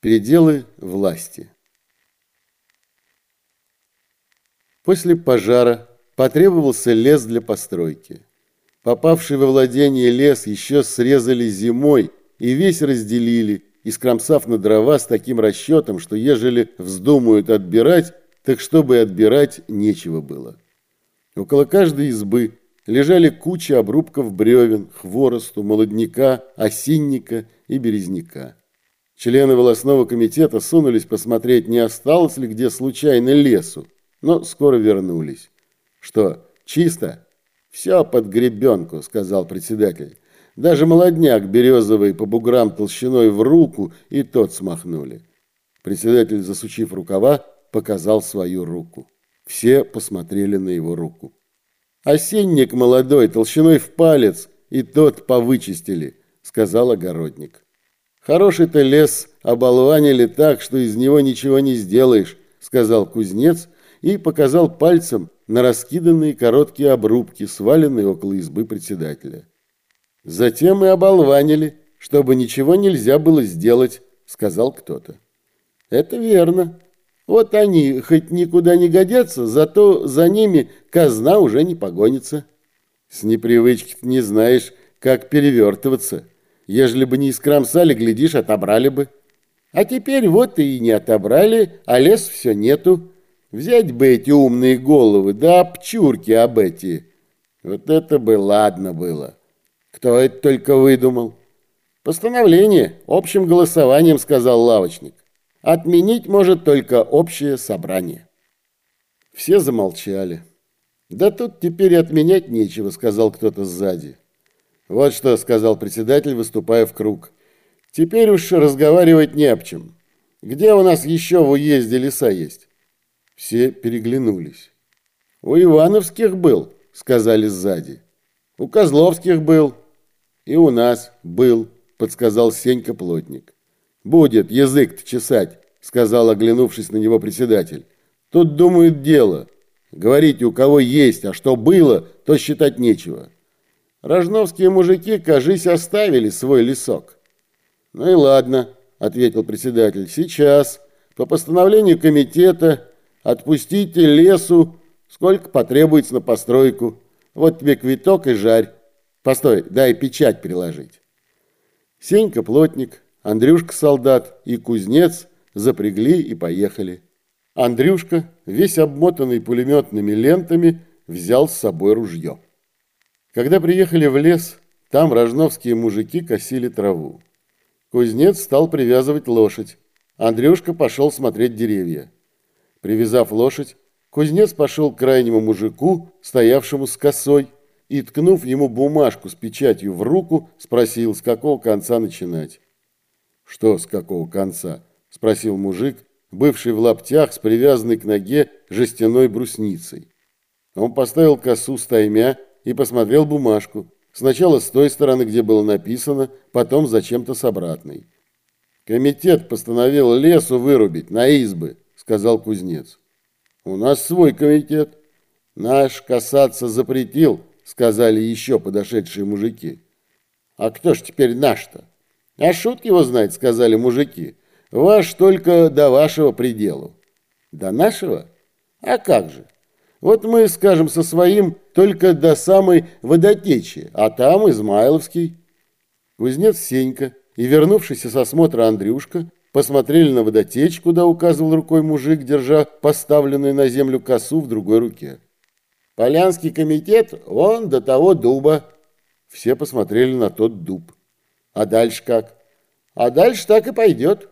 Переделы власти. После пожара потребовался лес для постройки. Попавший во владение лес еще срезали зимой и весь разделили, искромсав на дрова с таким расчетом, что ежели вздумают отбирать, так чтобы отбирать нечего было. Около каждой избы лежали кучи обрубков бревен, хворосту, молодняка, осинника и березняка. Члены волосного комитета сунулись посмотреть, не осталось ли где случайно лесу, но скоро вернулись. «Что, чисто?» «Все под гребенку», — сказал председатель. Даже молодняк березовый по буграм толщиной в руку и тот смахнули. Председатель, засучив рукава, показал свою руку. Все посмотрели на его руку. «Осенник молодой, толщиной в палец, и тот повычистили», — сказал огородник. Хороший-то лес оболванили так, что из него ничего не сделаешь, сказал кузнец и показал пальцем на раскиданные короткие обрубки, сваленные около избы председателя. Затем и оболванили, чтобы ничего нельзя было сделать, сказал кто-то. Это верно. Вот они хоть никуда не годятся, зато за ними казна уже не погонится. С непривычки не знаешь, как перевертываться. Ежели бы не искромсали, глядишь, отобрали бы. А теперь вот и не отобрали, а лес все нету. Взять бы эти умные головы, да обчурки об эти. Вот это бы ладно было. Кто это только выдумал? Постановление, общим голосованием, сказал лавочник. Отменить может только общее собрание. Все замолчали. Да тут теперь отменять нечего, сказал кто-то сзади. «Вот что», — сказал председатель, выступая в круг. «Теперь уж разговаривать не об чем. Где у нас еще в уезде леса есть?» Все переглянулись. «У Ивановских был», — сказали сзади. «У Козловских был. И у нас был», — подсказал Сенька Плотник. «Будет язык-то чесать», — сказал, оглянувшись на него председатель. «Тут думают дело. Говорите, у кого есть, а что было, то считать нечего». Рожновские мужики, кажись, оставили свой лесок. Ну и ладно, ответил председатель. Сейчас, по постановлению комитета, отпустите лесу, сколько потребуется на постройку. Вот тебе квиток и жарь. Постой, дай печать приложить. Сенька плотник, Андрюшка солдат и кузнец запрягли и поехали. Андрюшка, весь обмотанный пулеметными лентами, взял с собой ружье. Когда приехали в лес, там рожновские мужики косили траву. Кузнец стал привязывать лошадь. Андрюшка пошел смотреть деревья. Привязав лошадь, кузнец пошел к крайнему мужику, стоявшему с косой, и, ткнув ему бумажку с печатью в руку, спросил, с какого конца начинать. «Что с какого конца?» – спросил мужик, бывший в лаптях с привязанной к ноге жестяной брусницей. Он поставил косу стаймя и посмотрел бумажку. Сначала с той стороны, где было написано, потом зачем-то с обратной. «Комитет постановил лесу вырубить на избы», — сказал кузнец. «У нас свой комитет. Наш касаться запретил», — сказали еще подошедшие мужики. «А кто ж теперь наш-то?» «А шут его знает», — сказали мужики. «Ваш только до вашего пределу». «До нашего? А как же? Вот мы, скажем, со своим только до самой водотечи, а там Измайловский. Кузнец Сенька и вернувшийся с осмотра Андрюшка посмотрели на водотечь, куда указывал рукой мужик, держа поставленную на землю косу в другой руке. Полянский комитет вон до того дуба. Все посмотрели на тот дуб. А дальше как? А дальше так и пойдет.